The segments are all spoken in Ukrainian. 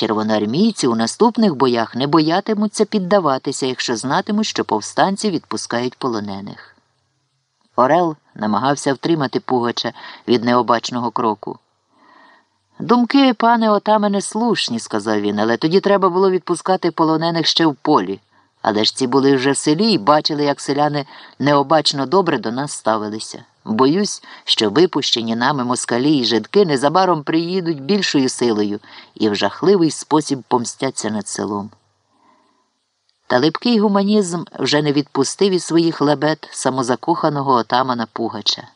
Червоноармійці у наступних боях не боятимуться піддаватися, якщо знатимуть, що повстанці відпускають полонених. Орел намагався втримати Пугача від необачного кроку. Думки, пане отамене, слушні, сказав він, але тоді треба було відпускати полонених ще в полі. Але ж ці були вже в селі і бачили, як селяни необачно добре до нас ставилися. Боюсь, що випущені нами москалі і жидки незабаром приїдуть більшою силою і в жахливий спосіб помстяться над селом. Та липкий гуманізм вже не відпустив із своїх лебед самозакоханого отамана Пугача.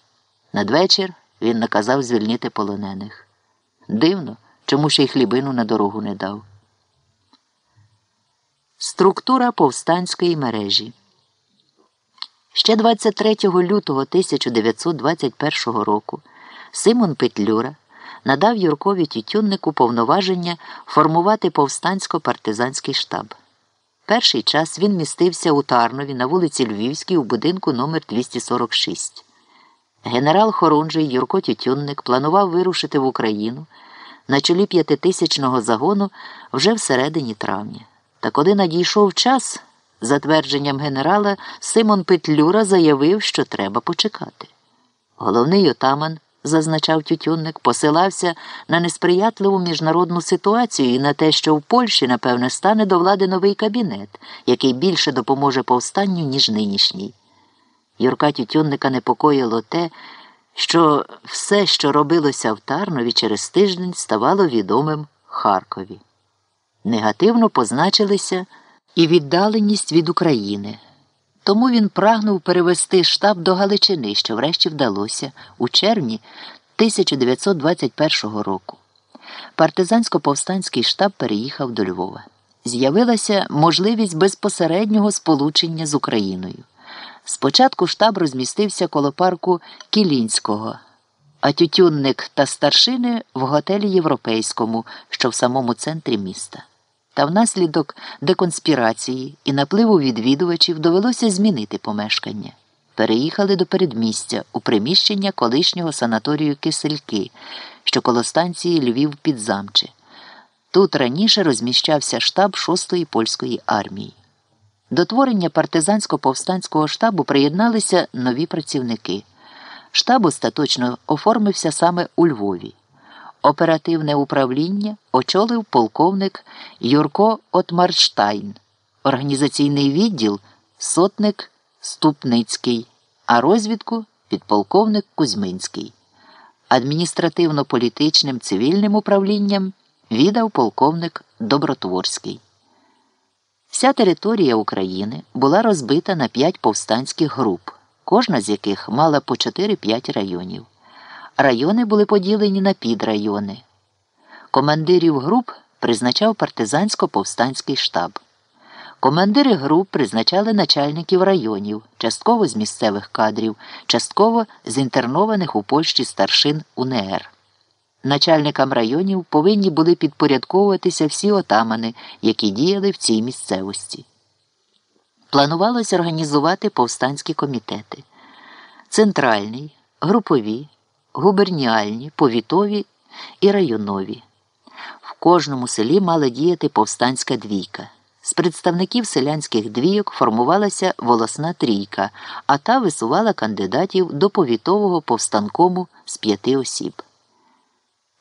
Надвечір він наказав звільнити полонених. Дивно, чому ще й хлібину на дорогу не дав. Структура повстанської мережі. Ще 23 лютого 1921 року Симон Петлюра надав Юркові Тютюннику повноваження формувати повстансько-партизанський штаб. Перший час він містився у Тарнові на вулиці Львівській у будинку номер 246 Генерал Хорунжий Юрко Тютюнник планував вирушити в Україну на чолі п'ятитисячного загону вже всередині травня. Та коли надійшов час, за твердженням генерала, Симон Петлюра заявив, що треба почекати. Головний отаман, зазначав Тютюнник, посилався на несприятливу міжнародну ситуацію і на те, що в Польщі, напевне, стане до влади новий кабінет, який більше допоможе повстанню, ніж нинішній. Юрка Тютюнника непокоїло те, що все, що робилося в Тарнові через тиждень, ставало відомим Харкові. Негативно позначилися і віддаленість від України. Тому він прагнув перевести штаб до Галичини, що врешті вдалося у червні 1921 року. Партизансько-повстанський штаб переїхав до Львова. З'явилася можливість безпосереднього сполучення з Україною. Спочатку штаб розмістився коло парку Кілінського, а тютюнник та старшини в готелі Європейському, що в самому центрі міста. Та внаслідок деконспірації і напливу відвідувачів довелося змінити помешкання. Переїхали до передмістя у приміщення колишнього санаторію Кисельки, що коло станції Львів підзамче. Тут раніше розміщався штаб 6-ї польської армії. До творення партизансько-повстанського штабу приєдналися нові працівники. Штаб остаточно оформився саме у Львові. Оперативне управління очолив полковник Юрко Отмарштайн, організаційний відділ сотник Ступницький, а розвідку підполковник Кузьминський. Адміністративно-політичним цивільним управлінням віддав полковник Добротворський. Вся територія України була розбита на п'ять повстанських груп, кожна з яких мала по 4-5 районів. Райони були поділені на підрайони. Командирів груп призначав партизансько-повстанський штаб. Командири груп призначали начальників районів, частково з місцевих кадрів, частково з інтернованих у Польщі старшин УНР. Начальникам районів повинні були підпорядковуватися всі отамани, які діяли в цій місцевості. Планувалось організувати повстанські комітети центральний, групові, губерніальні, повітові і районові. В кожному селі мала діяти повстанська двійка. З представників селянських двійок формувалася волосна трійка, а та висувала кандидатів до повітового повстанкому з п'яти осіб.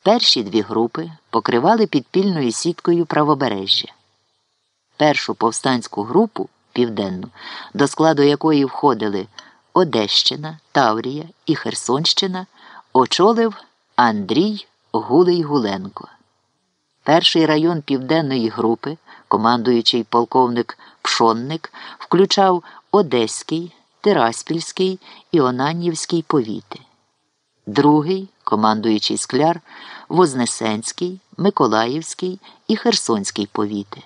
Перші дві групи покривали підпільною сіткою правобережжя. Першу повстанську групу південну, до складу якої входили Одещина, Таврія і Херсонщина, очолив Андрій Гулий Гуленко. Перший район південної групи, командуючий полковник Пшонник, включав Одеський, Тираспільський і Онанівський повіти. Другий, командуючий скляр, Вознесенський, Миколаївський і Херсонський повіти.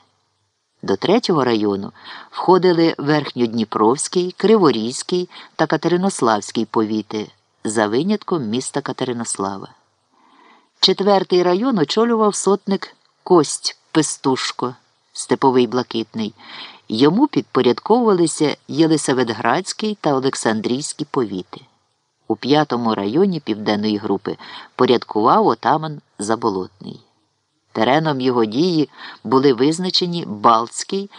До третього району входили Верхньодніпровський, Криворізький та Катеринославський повіти за винятком міста Катеринослава. Четвертий район очолював сотник Кость Пестушко, Степовий Блакитний. Йому підпорядковувалися Єлисаветградський та Олександрійські повіти. У п'ятому районі південної групи порядкував отаман Заболотний. Тереном його дії були визначені Балтський